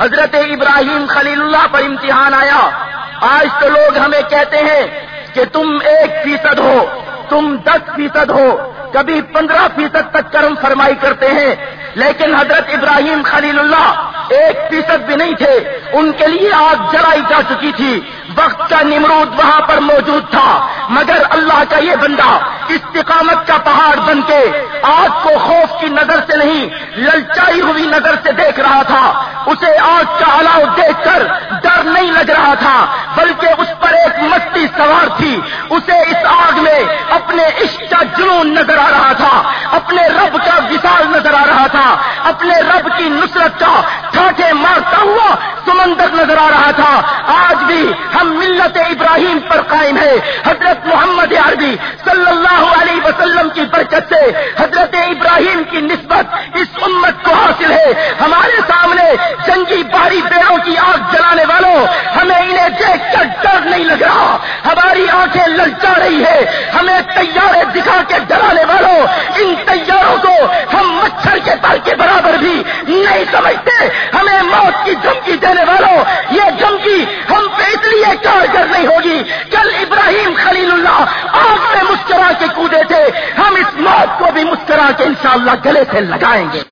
حضرت ابراہیم خلیل اللہ پر امتحان آیا۔ آج تو لوگ ہمیں کہتے ہیں کہ تم ایک فیصد ہو، تم دس فیصد ہو، کبھی پندرہ فیصد تک کرم فرمائی کرتے ہیں، لیکن حضرت ابراہیم خلیل ایک فیصد بھی نہیں تھے۔ ان کے لیے آگ جلائی جا چکی تھی۔ وقت کا نمرود وہاں پر موجود تھا۔ مگر اللہ کا یہ بندہ استقامت کا پہاڑ بن کے آگ کو خوف کی نظر سے نہیں، للچائی ہوئی نظر سے دیکھ رہا تھا۔ اسے آگ کا الاؤ دیکھ کر ڈر نہیں لگ رہا تھا، بلکہ اس پر ایک مستی سوار تھی۔ اسے اس آگ میں اپنے عشق کا جنون نظر آ رہا تھا، اپنے رب کا وشال نظر آ رہا تھا، اپنے رب کی نصرت کا ٹھاٹے مارتا ہوا سمندر نظر آ رہا تھا۔ آج بھی ہم ملت ابراہیم پر قائم ہے حضرت محمد عربی صلی اللہ علیہ وسلم کی برکت سے حضرت ابراہیم کی نسبت اس امت کو حاصل ہے۔ ہمارے سامنے جنگی باری پیڑوں کی آگ جلانے والوں، ہمیں انہیں دیکھ کر ڈر نہیں لگ رہا۔ ہماری آنکھیں للچا رہی ہے ہمیں تیارے دکھا کے ڈرانے والوں، ان تیاروں کو ہم مچھر کے پر کے برابر بھی نہیں سمجھتے ہمیں موت کی دھمکی دینے والوں یہ دھمکی ہم پہ اس لیے کارگر نہیں ہوگی کل ابراہیم خلیل اللہ آگ میں مسکرا کے کودے تھے ہم اس موت کو بھی مسکرا کے انشاءاللہ گلے سے لگائیں گے۔